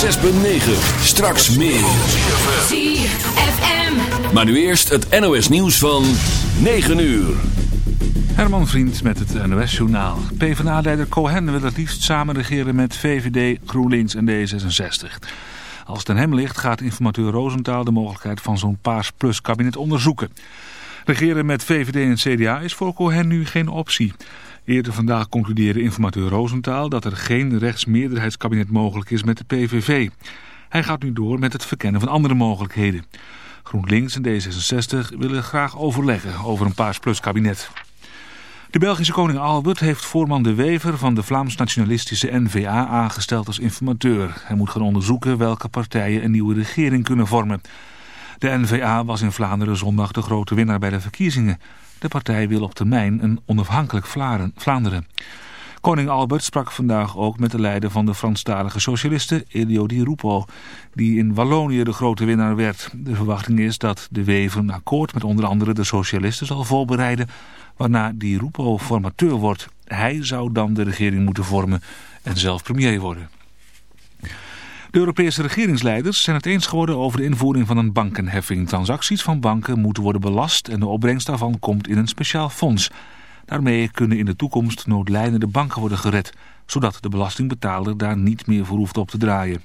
106.9. Straks meer. ZFM. Maar nu eerst het NOS nieuws van 9 uur. Herman Vriend met het NOS-journaal. PvdA-leider Cohen wil het liefst samen regeren met VVD, GroenLinks en D66. Als het aan hem ligt gaat informateur Roosentaal de mogelijkheid van zo'n Paars Plus kabinet onderzoeken. Regeren met VVD en CDA is voor Cohen nu geen optie. Eerder vandaag concludeerde informateur Roosentaal dat er geen rechtsmeerderheidskabinet mogelijk is met de PVV. Hij gaat nu door met het verkennen van andere mogelijkheden. GroenLinks en D66 willen graag overleggen over een Paars Plus kabinet. De Belgische koning Albert heeft voorman De Wever van de Vlaams-nationalistische N-VA aangesteld als informateur. Hij moet gaan onderzoeken welke partijen een nieuwe regering kunnen vormen. De N-VA was in Vlaanderen zondag de grote winnaar bij de verkiezingen. De partij wil op termijn een onafhankelijk Vlaanderen. Koning Albert sprak vandaag ook met de leider van de Franstalige socialisten, Elio Di Rupo, die in Wallonië de grote winnaar werd. De verwachting is dat de Wever een akkoord met onder andere de socialisten zal voorbereiden, waarna Di Rupo formateur wordt. Hij zou dan de regering moeten vormen en zelf premier worden. De Europese regeringsleiders zijn het eens geworden over de invoering van een bankenheffing. Transacties van banken moeten worden belast en de opbrengst daarvan komt in een speciaal fonds. Daarmee kunnen in de toekomst noodlijdende banken worden gered, zodat de belastingbetaler daar niet meer voor hoeft op te draaien.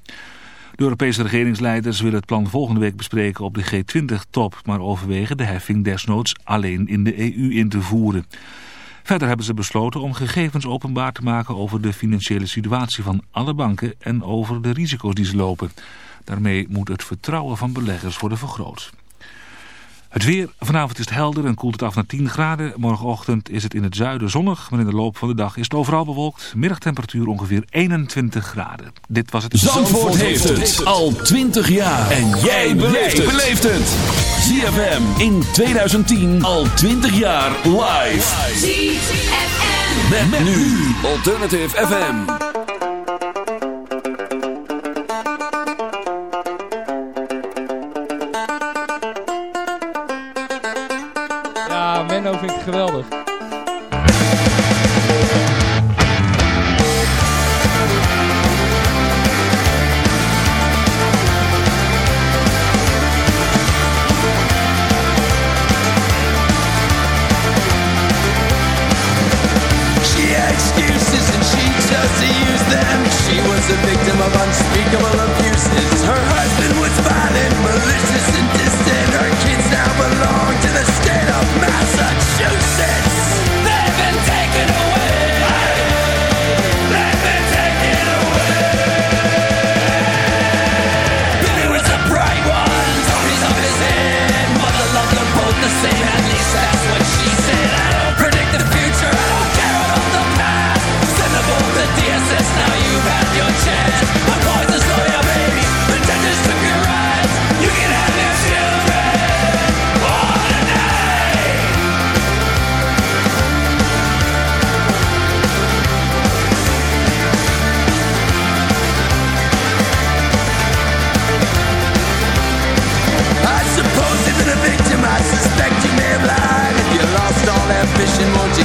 De Europese regeringsleiders willen het plan volgende week bespreken op de G20-top, maar overwegen de heffing desnoods alleen in de EU in te voeren. Verder hebben ze besloten om gegevens openbaar te maken over de financiële situatie van alle banken en over de risico's die ze lopen. Daarmee moet het vertrouwen van beleggers worden vergroot. Het weer. Vanavond is het helder en koelt het af naar 10 graden. Morgenochtend is het in het zuiden zonnig, maar in de loop van de dag is het overal bewolkt. Middagtemperatuur ongeveer 21 graden. Dit was het... Zandvoort heeft het al 20 jaar. En jij beleeft het. ZFM in 2010 al 20 jaar live. ZFM. Met, nu Alternative FM. All ambition,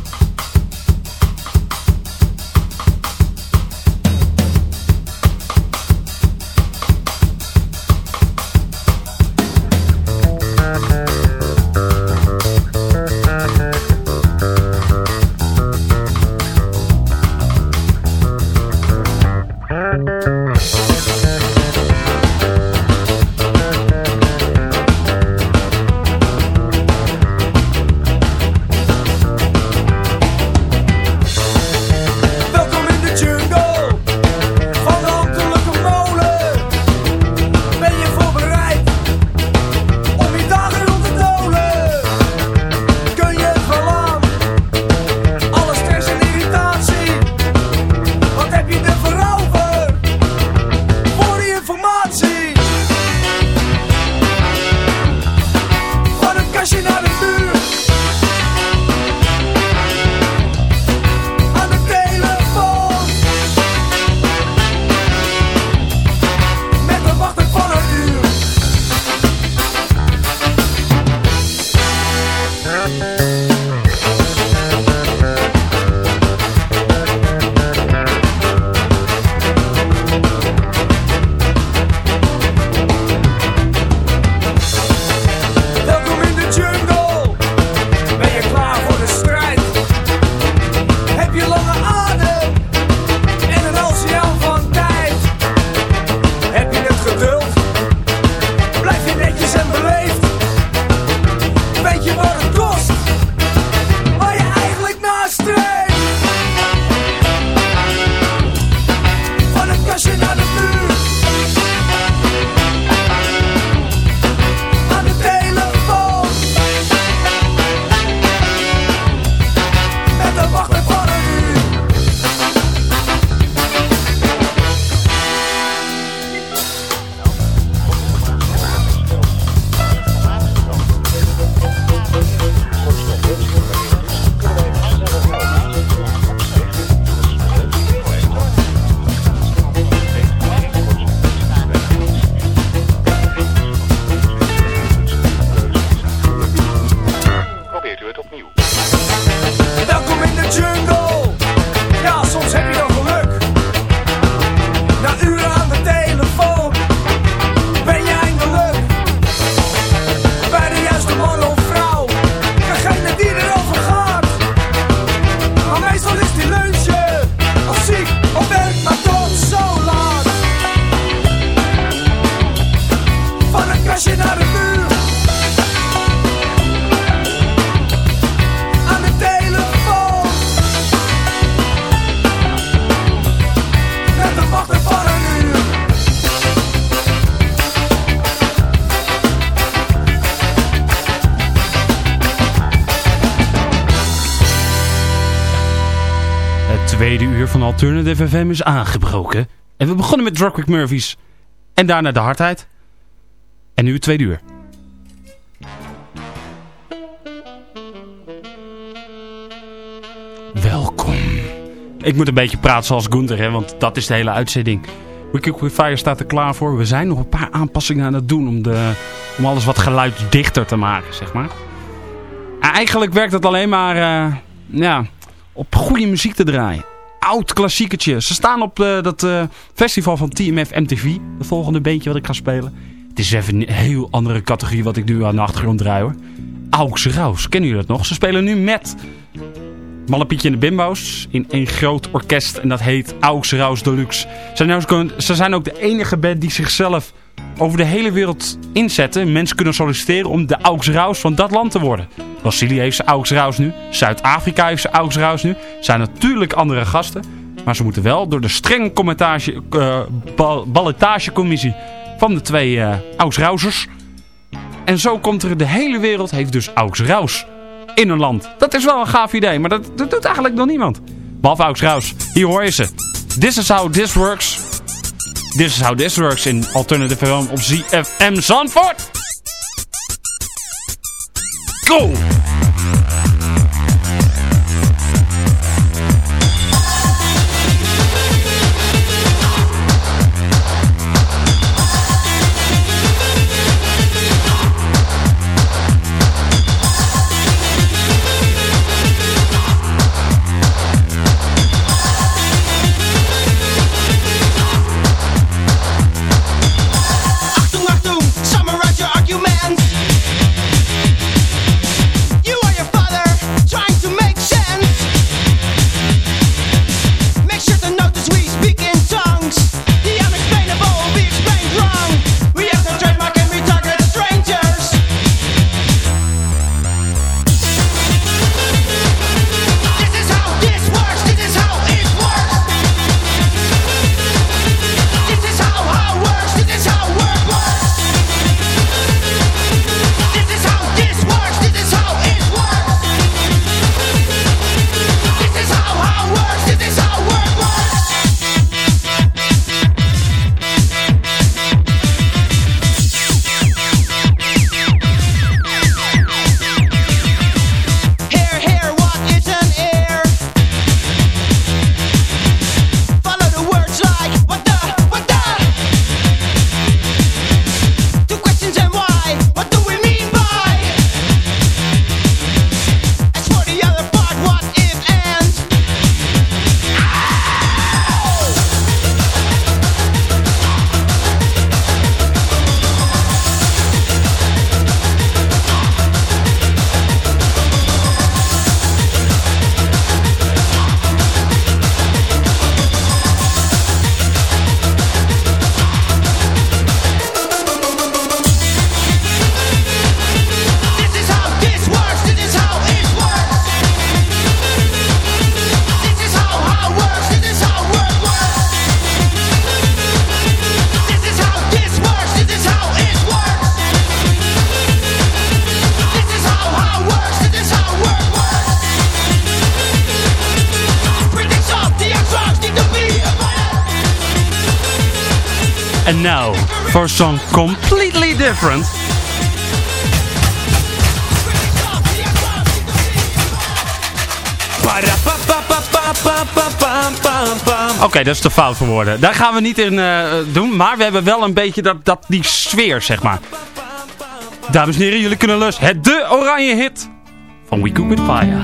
Van Alternative FM is aangebroken. En we begonnen met Dropkick Murphys. En daarna de hardheid. En nu het tweede uur. Welkom. Ik moet een beetje praten zoals Gunther, hè, want dat is de hele uitzending. Wicked Fire staat er klaar voor. We zijn nog een paar aanpassingen aan het doen om, de, om alles wat geluidsdichter te maken, zeg maar. Eigenlijk werkt het alleen maar eh, ja, op goede muziek te draaien. Oud klassiekertje. Ze staan op eh, dat eh, festival van TMF MTV. Het volgende beentje wat ik ga spelen. Het is even een heel andere categorie wat ik nu aan de achtergrond draai hoor. Aux Raus. Kennen jullie dat nog? Ze spelen nu met Mallepietje en de Bimbo's in een groot orkest. En dat heet Aux Raus Deluxe. Ze zijn ook de enige band die zichzelf over de hele wereld inzetten. Mensen kunnen solliciteren om de Aux Raus van dat land te worden. Brazilië heeft zijn Aux Raus nu. Zuid-Afrika heeft zijn Aux Raus nu. Zijn natuurlijk andere gasten. Maar ze moeten wel door de strenge commentage, eh, bal- ballotagecommissie van de twee eh Aux Rausers. En zo komt er de hele wereld, heeft dus Aux Raus in een land. Dat is wel een gaaf idee, maar dat, doet eigenlijk nog niemand. Behalve Aux Raus. Hier hoor je ze. This is how this works. This is how this works in Alternative FM op ZFM Zandvoort. Go! Now, for some completely different... Oké, dat is te fout voor woorden. Daar gaan we niet in uh, doen, maar we hebben wel een beetje dat, dat, die sfeer, zeg maar. Dames en heren, jullie kunnen lust. Het de oranje hit van We Cook With Fire.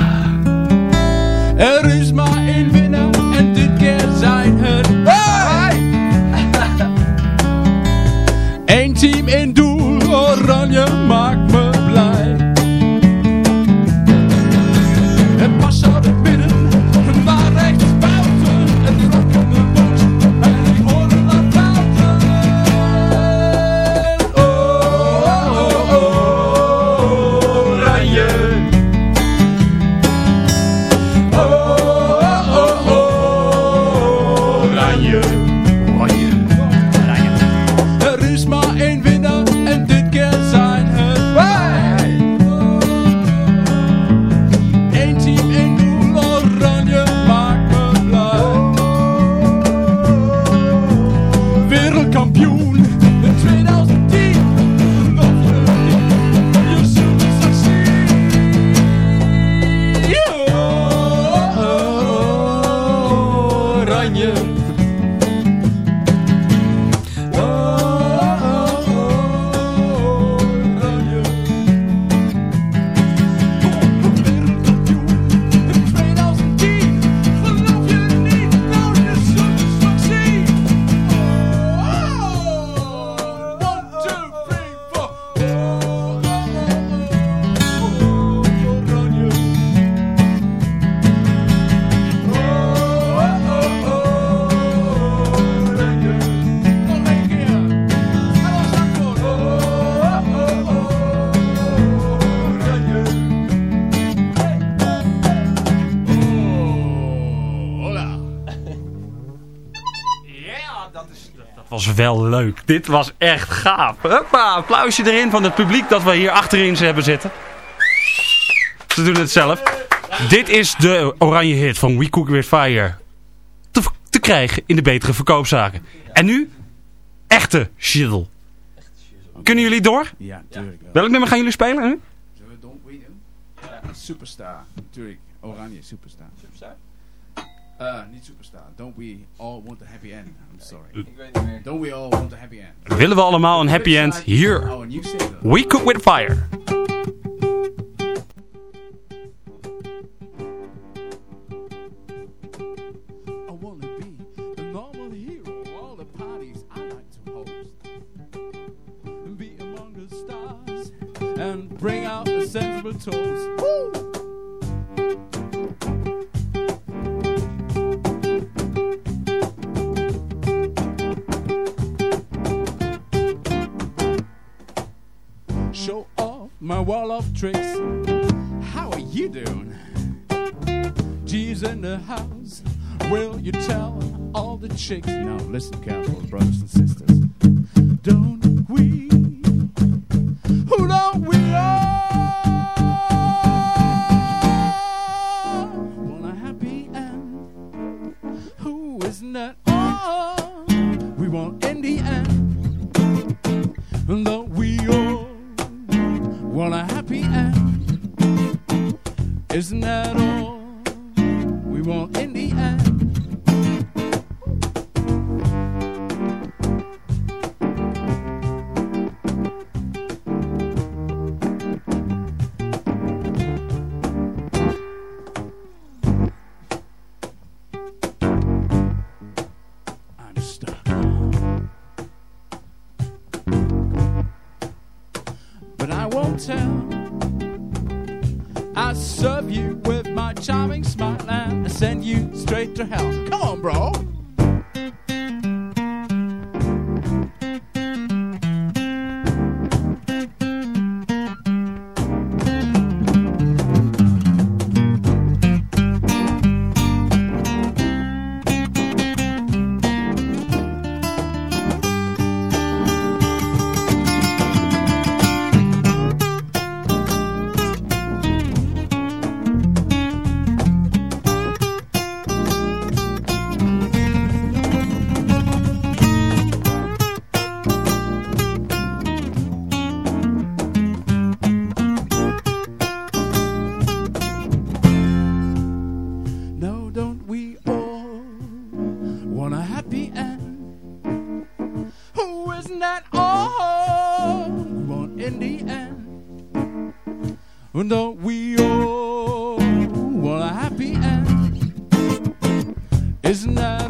Wel leuk. Dit was echt gaaf. Hoppa, applausje erin van het publiek dat we hier achterin ze hebben zitten. Ze doen het zelf. Dit is de oranje hit van We Cook With Fire. Te, te krijgen in de betere verkoopzaken. En nu, echte shizzle. Kunnen jullie door? Ja, tuurlijk wel. Welk nummer gaan jullie spelen nu? Zullen we Don't We Superstar. Tuurlijk. Oranje, Superstar. Superstar? Uh, niet Superstar. Don't we all want a happy end? I'm sorry. Ik weet niet meer. Don't we all want a happy end? Willen we allemaal een happy end? Hier, Our new single. We Cook With Fire. I wanna be the normal hero. All the parties I like to host. Be among the stars and bring out a sensible toast. Woo! My wall of tricks. How are you doing? G's in the house. Will you tell all the chicks? Now listen careful, brothers and sisters. Don't Isn't that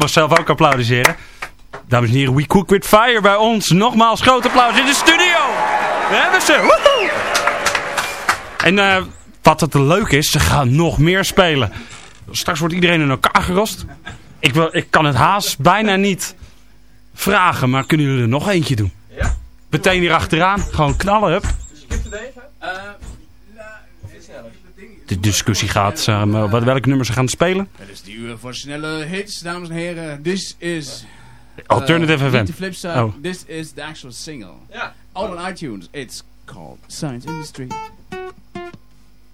mag zelf ook applaudisseren. Dames en heren, We Cook With Fire bij ons. Nogmaals groot applaus in de studio. We hebben ze. Woehoe. En eh, wat het leuk is, ze gaan nog meer spelen. Straks wordt iedereen in elkaar gerost. Ik, wil, ik kan het haast bijna niet vragen, maar kunnen jullie er nog eentje doen? Ja. Meteen hier achteraan, gewoon knallen, hup. De discussie gaat, uh, wat, welke nummers ze gaan spelen. Het is die uur voor snelle hits, dames en heren. This is... Alternative uh, FM. Niet de flip side. Oh. This is the actual single. Ja. All on iTunes. It's called Science Industry.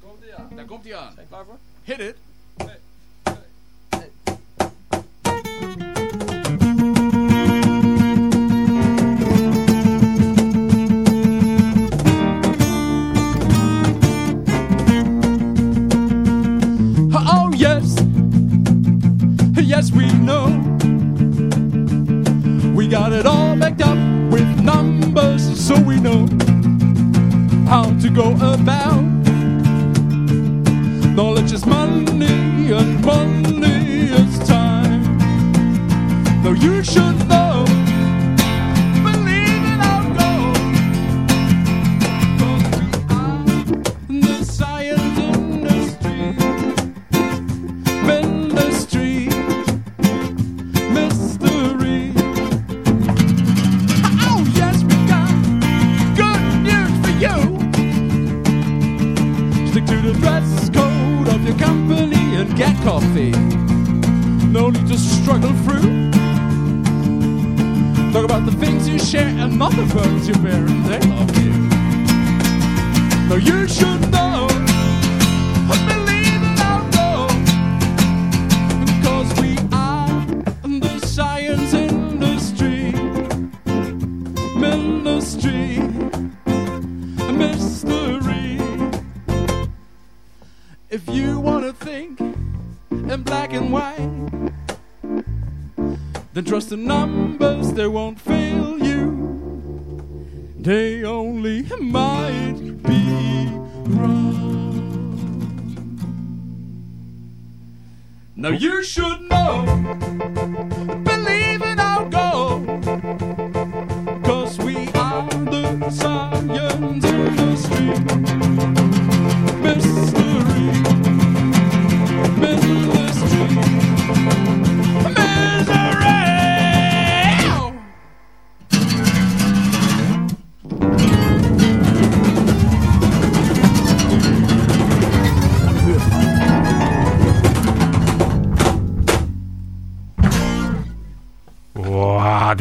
Komt ie aan. Daar komt hij aan. klaar voor? Hit it. Yes we know. We got it all backed up with numbers, so we know how to go about. Knowledge is money, and money is time. Though you should know, not the burdens you bear, and they love you. No, you should know. Believe it or. Because we are the science industry, ministry, mystery. If you want to think in black and white, then trust the numbers, they won't fail you. They only might be wrong. Now you should know. Believe it or go. Cause we are the science industry.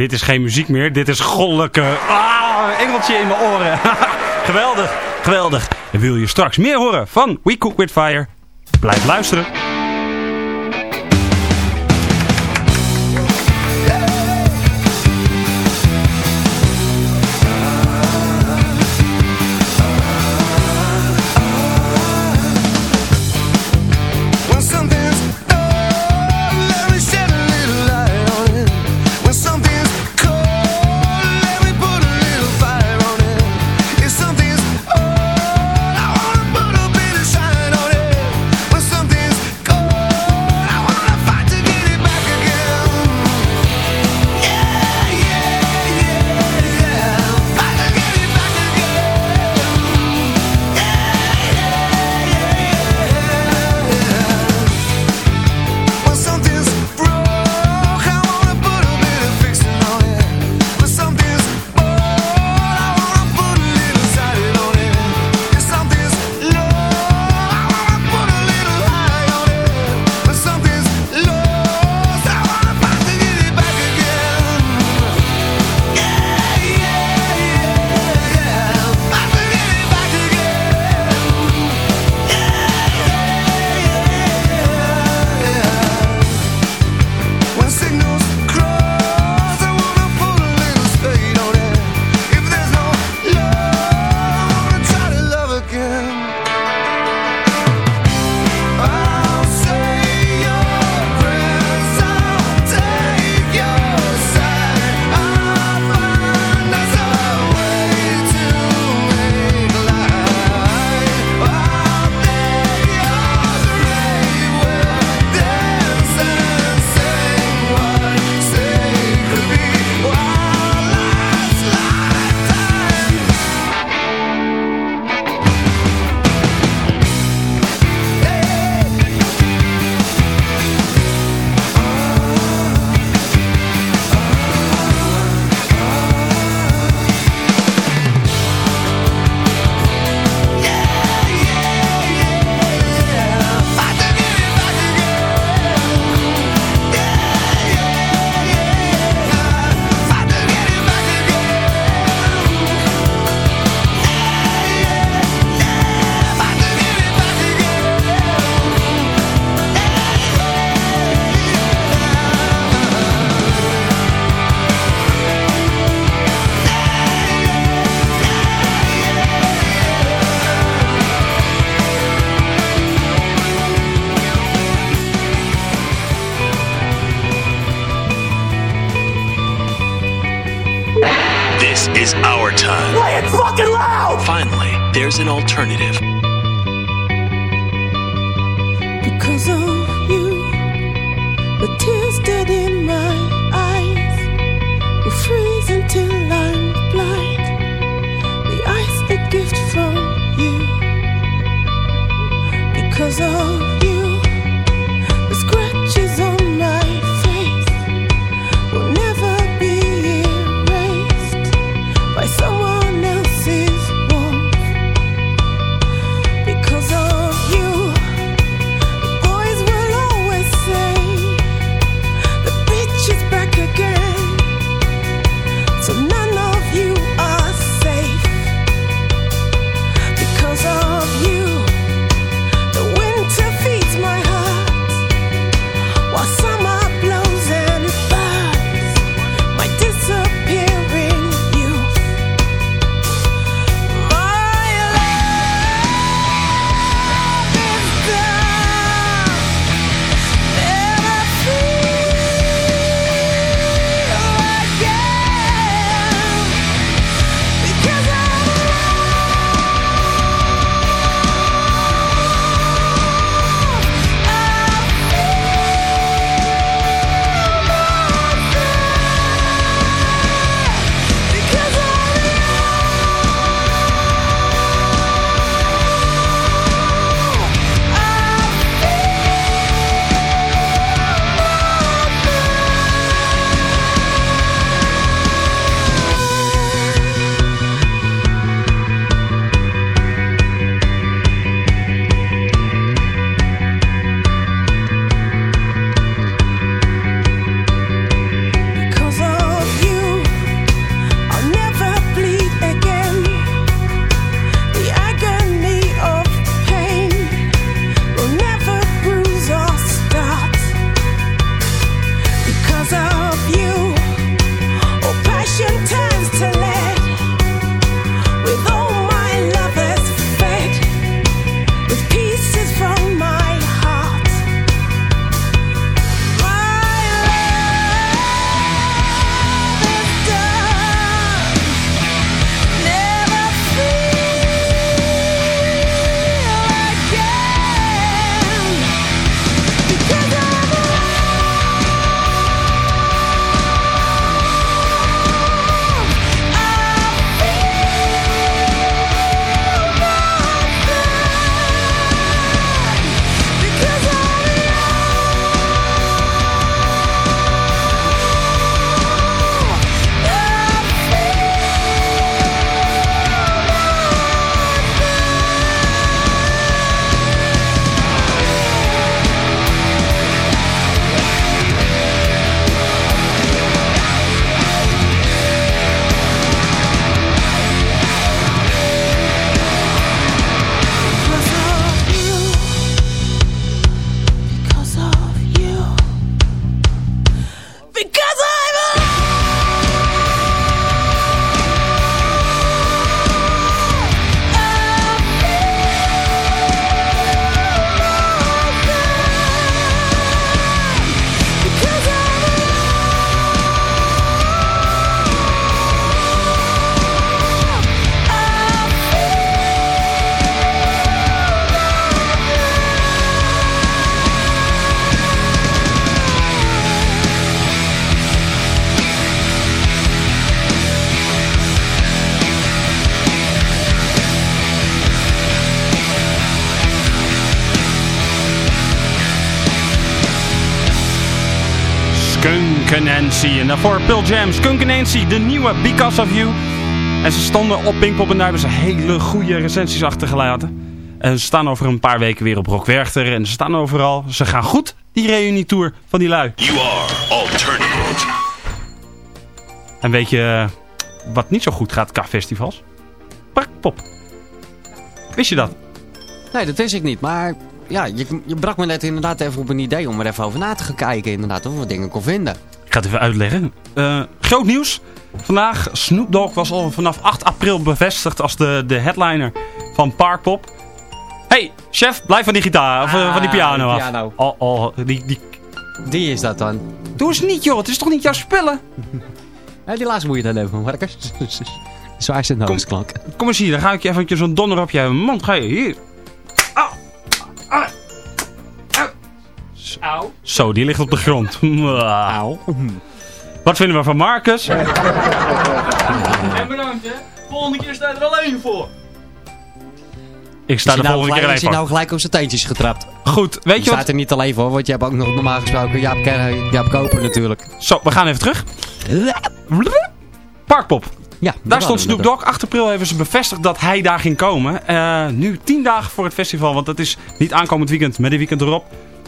Dit is geen muziek meer. Dit is goddelijke... Ah, engeltje in mijn oren. geweldig, geweldig. En wil je straks meer horen van We Cook With Fire? Blijf luisteren. Time. Play it fucking loud! Finally, there's an alternative. Nancy. En daarvoor Pearl Jam, Skunk Nancy, de nieuwe Because of You. En ze stonden op Pinkpop en daar hebben ze hele goede recensies achtergelaten. En ze staan over een paar weken weer op Rock Werchter. En ze staan overal. Ze gaan goed, die reunietour van die lui. You are alternative. En weet je eh, wat niet zo goed gaat qua festivals? Parkpop. Wist je dat? Nee, dat wist ik niet. Maar ja, je, je brak me net inderdaad even op een idee om er even over na te gaan kijken. Inderdaad, of we wat dingen kon vinden. Ik ga het even uitleggen. Eh, groot nieuws. Vandaag, Snoop Dogg was al vanaf 8 april bevestigd als de, de headliner van Parkpop. hey, chef, blijf van die gitaar, of eh, van die Ah, piano die af. Oh, oh, die, die... Die is dat dan. Doe eens niet joh, het is toch niet jouw spullen? Ja, die laatste moet je dan even, Marcus. Zwaarste noosklank. Kom eens hier, dan ga ik je eventjes zo'n donder op je mond. Ga je hier. Auw. Zo, die ligt op de grond. Auw. Wat vinden we van Marcus? En bedankt hè. Volgende keer sta je er alleen voor. Ik sta Is de nou volgende keer alleen Is hij voor. nou gelijk op zijn teentjes getrapt? Goed, weet Je je wat? staat er niet alleen voor, want je hebt ook nog normaal gesproken Jaap, Ker- Jaap Koper natuurlijk. Zo, we gaan even terug. Parkpop. Ja, Daar stond Snoop Dogg. 8 april hebben ze bevestigd dat hij daar ging komen. Eh, nu 10 dagen voor het festival, want dat is niet aankomend weekend, maar de weekend erop.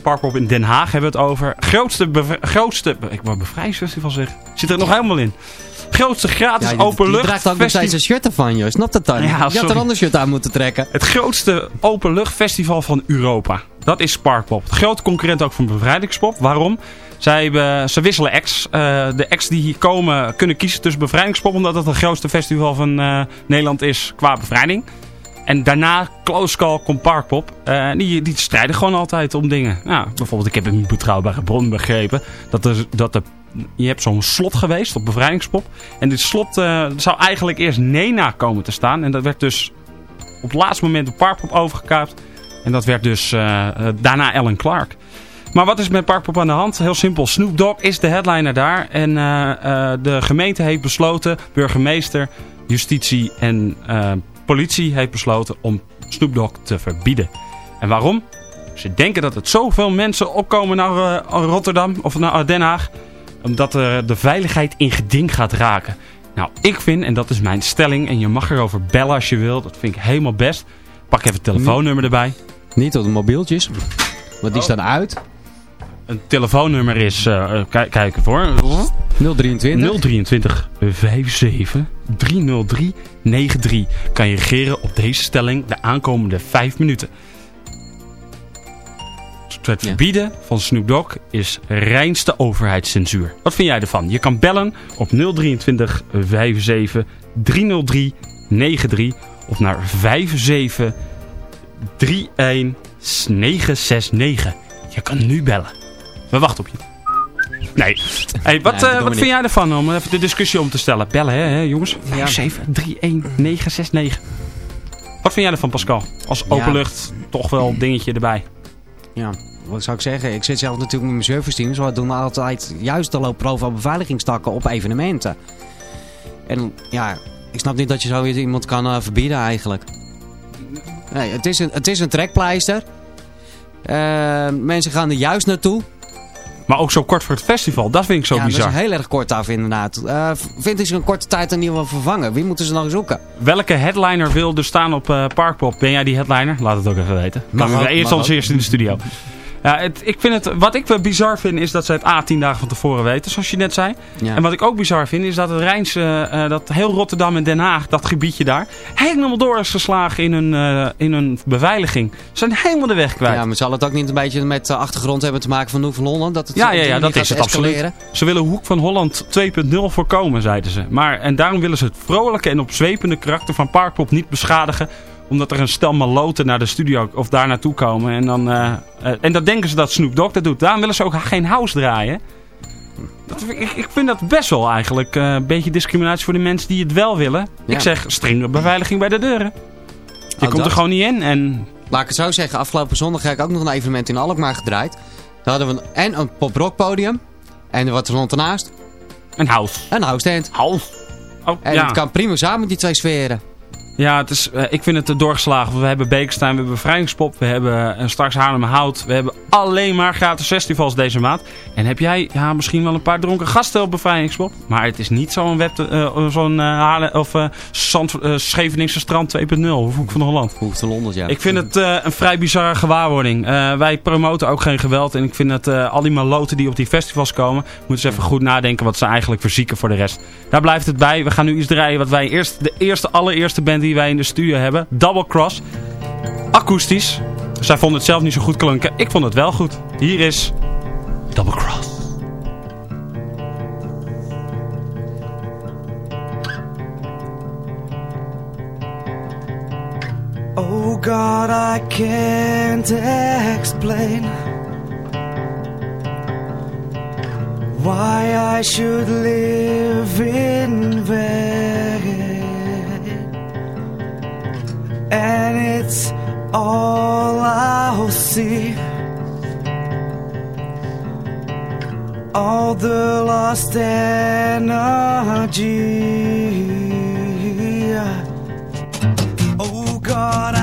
Parkpop in Den Haag hebben we het over. Grootste, grootste ik wou bevrijdingsfestival zeggen. Zit er nog helemaal in. Grootste gratis Ja, openlucht draagt ook nog steeds een shirt ervan, joh. Snapt dat dan? Ja, je had een ander shirt aan moeten trekken. Het grootste openluchtfestival van Europa. Dat is Sparkpop. De grote concurrent ook van Bevrijdingspop. Waarom? Zij hebben, ze wisselen acts. Eh, de acts die hier komen kunnen kiezen tussen Bevrijdingspop. Omdat het het grootste festival van eh, Nederland is qua bevrijding. En daarna, close call, komt Parkpop. Eh, die, die strijden gewoon altijd om dingen. Nou, bijvoorbeeld, ik heb een betrouwbare bron begrepen. Dat, er, dat er, je hebt zo'n slot geweest op Bevrijdingspop. En dit slot eh, zou eigenlijk eerst Nena komen te staan. En dat werd dus op het laatste moment op Parkpop overgekaapt. En dat werd dus eh, daarna Ellen Clark. Maar wat is met Parkpop aan de hand? Heel simpel. Snoop Dogg is de headliner daar. En de gemeente heeft besloten, burgemeester, justitie en politie heeft besloten om Snoop Dogg te verbieden. En waarom? Ze denken dat het zoveel mensen opkomen naar eh, Rotterdam of naar Den Haag. Omdat eh, de veiligheid in geding gaat raken. Nou, ik vind, en dat is mijn stelling, en je mag erover bellen als je wil. Dat vind ik helemaal best. Pak even het telefoonnummer erbij. Niet op de mobieltjes. Want die staan uit. Een telefoonnummer is, eh kijk, kijk voor. 023. 023 57 303 93. Kan je regeren op deze stelling de aankomende 5 minuten. Het verbieden van Snoop Dogg is reinste overheidscensuur. Wat vind jij ervan? Je kan bellen op 023 57 303 93 of naar 57 31 969. Je kan nu bellen. We wachten op je. Nee. Hey, wat, eh, wat vind jij ervan om even de discussie om te stellen? Bellen hè, hè jongens? Ja. 5731969. Wat vind jij ervan Pascal? Als Ja. openlucht toch wel dingetje erbij. Ja, wat zou ik zeggen? Ik zit zelf natuurlijk met mijn serviceteam. Dus we doen altijd juist de loopproof van beveiligingstakken op evenementen. En ja, ik snap niet dat je zo iemand kan eh, verbieden eigenlijk. Nee, het is een, het is een trekpleister. Eh, mensen gaan er juist naartoe. Maar ook zo kort voor het festival, dat vind ik zo ja, bizar. dat is heel erg kort af inderdaad. Eh vindt ze een korte tijd een nieuwe vervangen? Wie moeten ze nog zoeken? Welke headliner wil er staan op eh, Parkpop? Ben jij die headliner? Laat het ook even weten. Mag ook, eerst ook. eerst in de studio. Ja, het, ik vind het, wat ik wel bizar vind is dat ze het A tien dagen van tevoren weten, zoals je net zei. Ja. En wat ik ook bizar vind is dat het Rijnse, eh, dat heel Rotterdam en Den Haag, dat gebiedje daar, helemaal door is geslagen in hun, eh, in hun beveiliging. Ze zijn helemaal de weg kwijt. Ja, maar zal het ook niet een beetje met de achtergrond hebben te maken van Hoek van Holland? Dat het Ja, ja, ja dat is het absoluut. Ze willen Hoek van Holland 2.0 voorkomen, zeiden ze. Maar, en daarom willen ze het vrolijke en opzwepende karakter van Parkpop niet beschadigen. Omdat er een stel maloten naar de studio of daar naartoe komen. En dan, eh, eh, en dan denken ze dat Snoop Dogg dat doet. Daarom willen ze ook geen house draaien. Dat, ik, ik vind dat best wel eigenlijk eh, een beetje discriminatie voor de mensen die het wel willen. Ja. Ik zeg strenge beveiliging bij de deuren. Je komt er gewoon niet in en Laat ik het zo zeggen, afgelopen zondag heb ik ook nog een evenement in Alkmaar gedraaid. Daar hadden we een, en een pop-rock podium. En wat er stond ernaast? een house. Een house tent. House. Oh, En ja. het kan prima samen, die twee sferen. Ja, het is, eh, ik vind het doorgeslagen. We hebben Bekenstein, we hebben Bevrijdingspop, we hebben eh, straks Haarlemmerhout. We hebben alleen maar gratis festivals deze maand. En heb jij ja, misschien wel een paar dronken gasten op Bevrijdingspop. Maar het is niet zo'n web, eh, zo'n eh, Haarlem- of Zand, Scheveningse Strand 2.0, of Hoek van Holland. Hoek van Londen, ja. Ik vind het een vrij bizarre gewaarwording. Wij promoten ook geen geweld. En ik vind dat al die maloten die op die festivals komen... moeten ze even goed nadenken wat ze eigenlijk verzieken voor de rest. Daar blijft het bij. We gaan nu iets draaien wat wij eerst... De eerste, allereerste band die wij in de studio hebben. Double Cross. Akoestisch. Zij vonden het zelf niet zo goed klinken. Ik vond het wel goed. Hier is Double Cross. Oh God, I can't explain why I should live in vain. And it's all I'll see. All the lost energy. Oh God,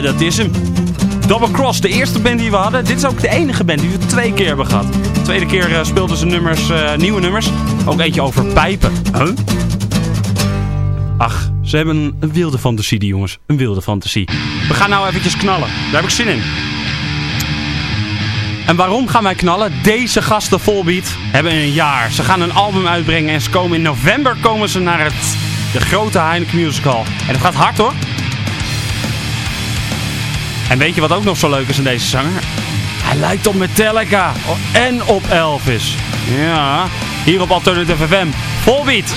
Ja, dat is hem. Double Cross, de eerste band die we hadden. Dit is ook de enige band die we twee keer hebben gehad. De tweede keer eh, speelden ze nummers, eh, nieuwe nummers. Ook eentje over pijpen. Huh? Ach, ze hebben een, een wilde fantasie, die jongens. Een wilde fantasie. We gaan nou eventjes knallen. Daar heb ik zin in. En waarom gaan wij knallen? Deze gasten Volbeat hebben een jaar. Ze gaan een album uitbrengen en ze komen in november komen ze naar het, de grote Heineken Musical. En het gaat hard hoor. En weet je wat ook nog zo leuk is aan deze zanger? Hij lijkt op Metallica en op Elvis. Ja, hier op Alternative FM. Volbeat.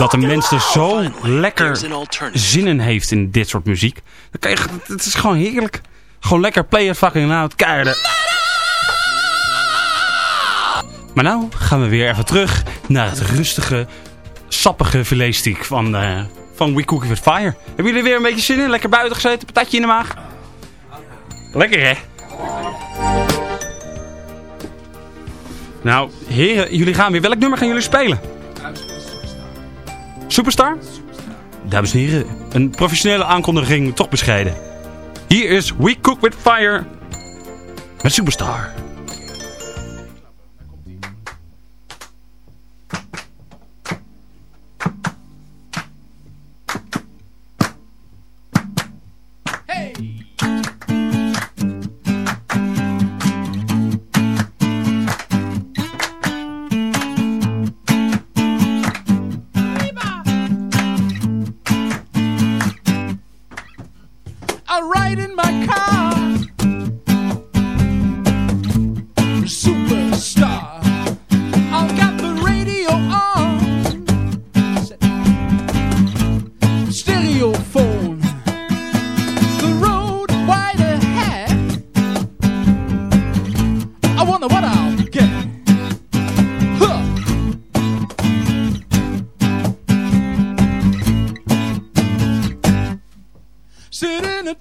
Dat een mens er zo lekker zin in heeft in dit soort muziek. Dan kan je, het is gewoon heerlijk. Gewoon lekker play it fucking loud, keiharde. Maar nou gaan we weer even terug naar het rustige, sappige filetstiek van, eh, van We Cook It With Fire. Hebben jullie weer een beetje zin in? Lekker buiten gezeten, patatje in de maag? Lekker hè? Nou, heren, jullie gaan weer. Welk nummer gaan jullie spelen? Superstar? Dames en heren, een professionele aankondiging toch bescheiden. Hier is We Cook With Fire met Superstar.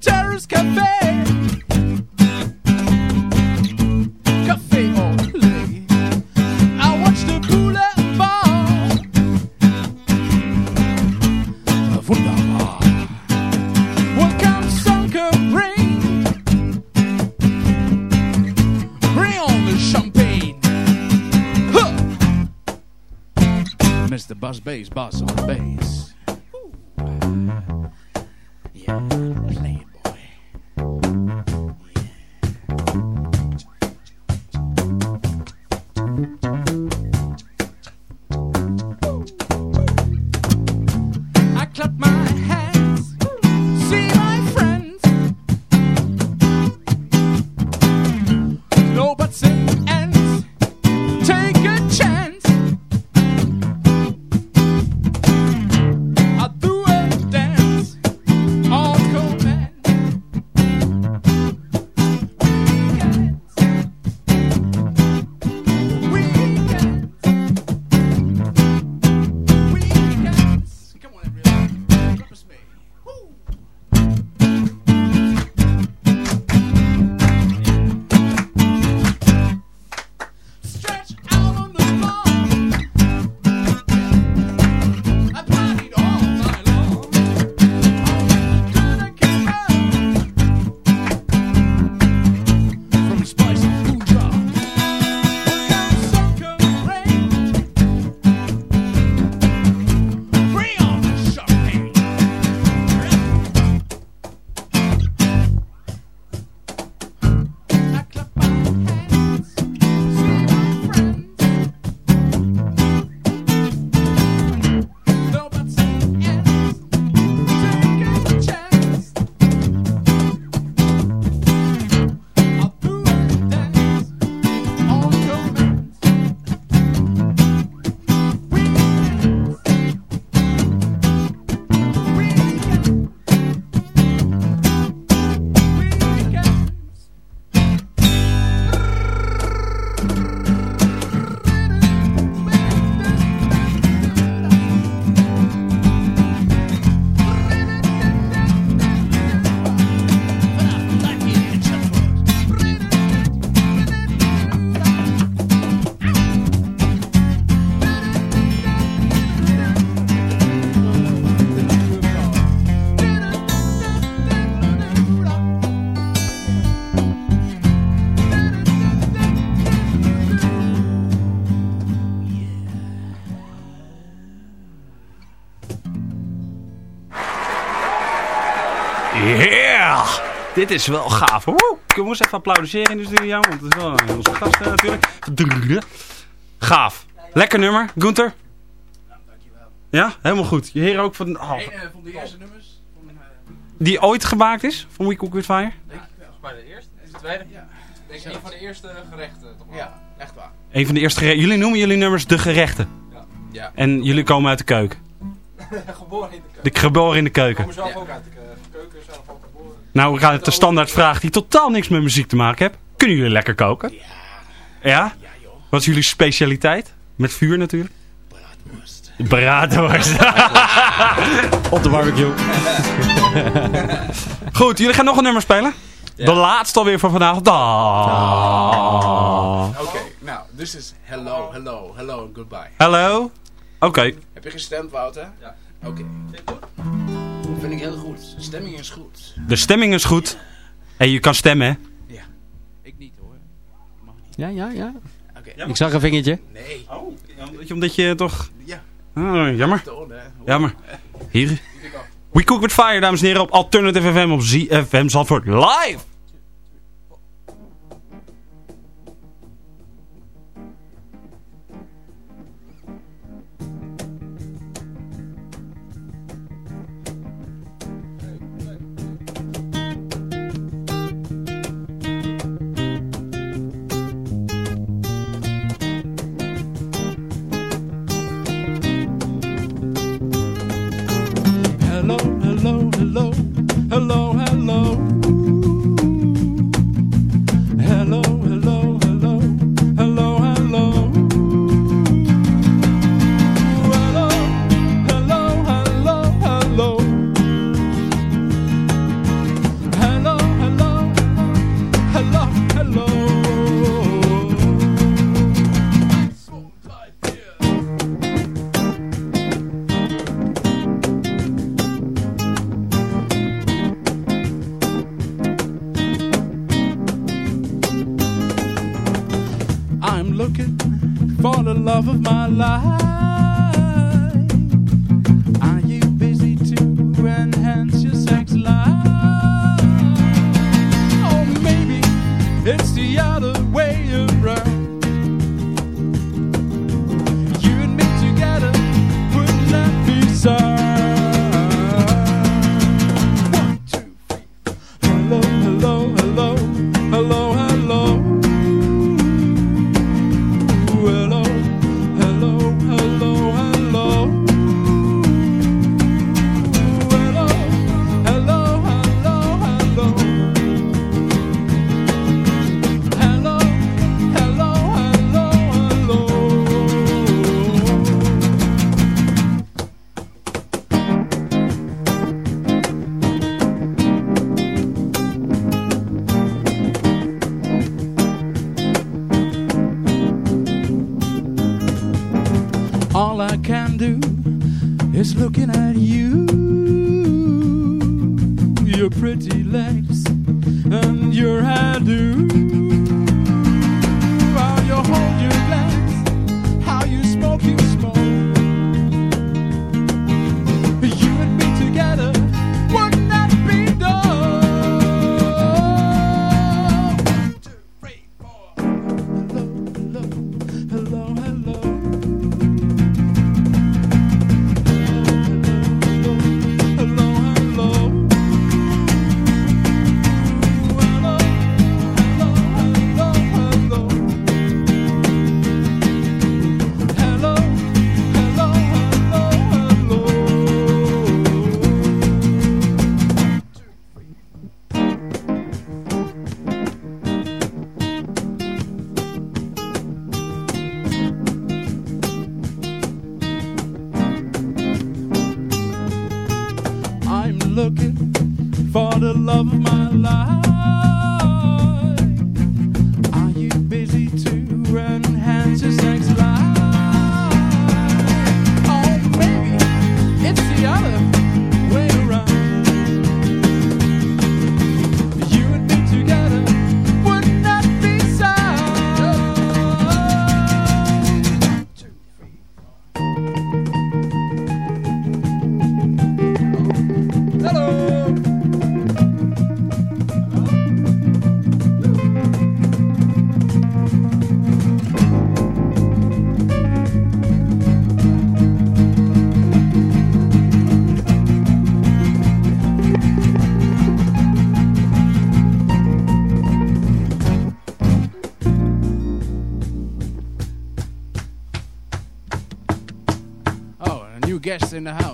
Terrace cafe. Dit is wel gaaf. Woe! Jongens, even applaudisseren in de studio, want het is wel eh, onze gast eh, natuurlijk. Gaaf. Lekker nummer, Gunther. Ja, helemaal goed. Je heren ook van... oh, Een eh, van de eerste nummers. Van, eh, die ooit gemaakt is, van We Cook With Fire. Maar de eerste? Is het tweede? Ja. Denk ik een van de eerste gerechten, toch wel? ja, echt waar. Een van de eerste gerechten. Jullie noemen jullie nummers de gerechten. Ja. Ja. En jullie komen uit de keuken. Geboren in de keuken. De geboren in de keuken. Ik kom zelf ook uit de keuken. Nou, we gaan het de standaard vraag die totaal niks met muziek te maken heeft. Kunnen jullie lekker koken? Ja. Ja? Wat is jullie specialiteit? Met vuur natuurlijk. Braadworst. Braadworst. Op de barbecue. Goed, jullie gaan nog een nummer spelen. De laatste alweer van vanavond. Ah. Oké, nou, this is hello, hello, hello and goodbye. Hallo? Oké. Heb je gestemd, Wouter? Ja. Oké. Dat vind ik heel goed. De stemming is goed. De stemming is goed. En je kan stemmen, hè? Ik niet hoor. Ja, ja, ja. Oké. Ik zag een vingertje. Nee. Oh, omdat je, omdat je toch... Ja. Oh, jammer. Jammer. Hier. We Cook With Fire, dames en heren, op Alternative FM op ZFM Zandvoort live. It's the other way around. Looking for the love of my life. In the house.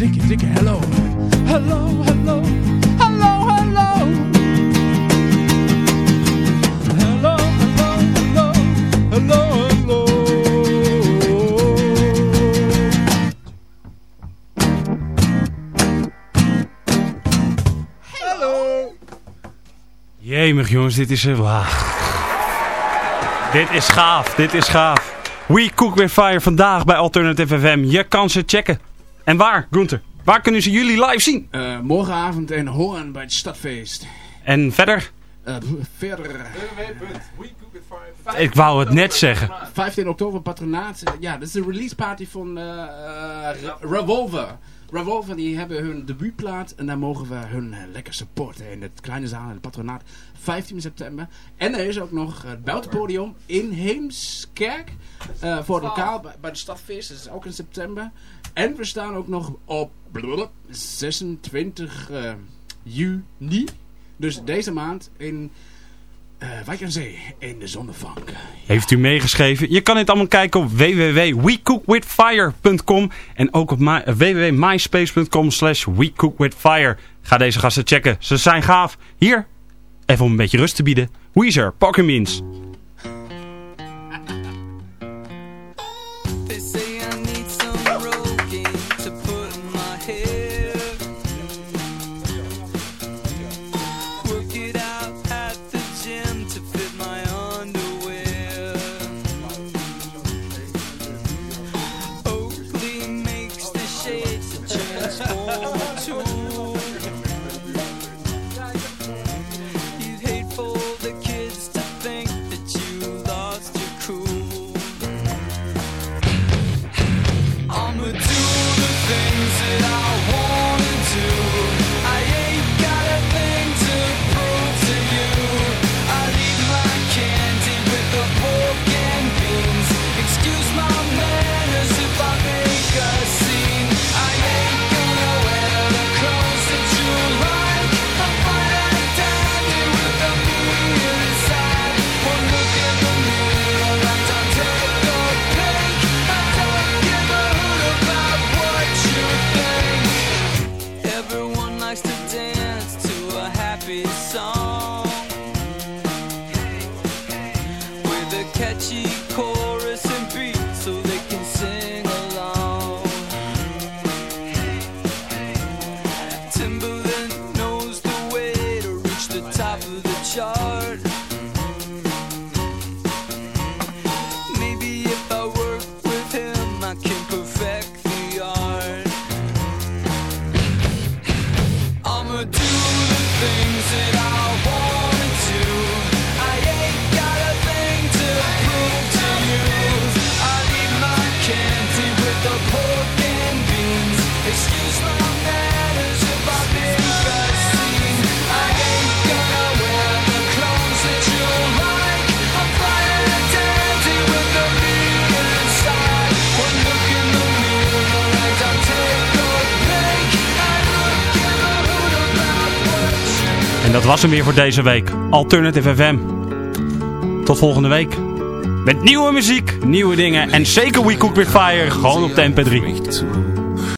Dikke, dikke hello. Hello, hello, hello, hello. Hello, hello, hello, jongens, dit is... eh, wauw. Dit is gaaf, dit is gaaf. We Cook With Fire vandaag bij Alternative FM. Je kan ze checken. En waar, Gunther? Waar kunnen ze jullie live zien? Eh, morgenavond in Hoorn bij het Stadfeest. En verder? Eh, verder. Ik wou het net zeggen. 15 oktober patronaat. Ja, dat is de release party van Re- Revolver. Revolver die hebben hun debuutplaat en daar mogen we hun lekker supporten in het kleine zaal in het patronaat 15 september. En er is ook nog het buitenpodium in Heemskerk voor het lokaal bij, bij de Stadfeest. Dat is ook in september. En we staan ook nog op blablabla, 26 eh, juni. Dus deze maand in eh Wijk aan Zee in de Zonnevank. Heeft u meegeschreven? Je kan dit allemaal kijken op www.wecookwithfire.com en ook op my- www.myspace.com slash wecookwithfire. Ga deze gasten checken. Ze zijn gaaf. Hier, even om een beetje rust te bieden. Weezer, Pocket was hem voor deze week. Alternative FM. Tot volgende week. Met nieuwe muziek, nieuwe dingen en zeker We Cook With Fire. Gewoon op de MP3.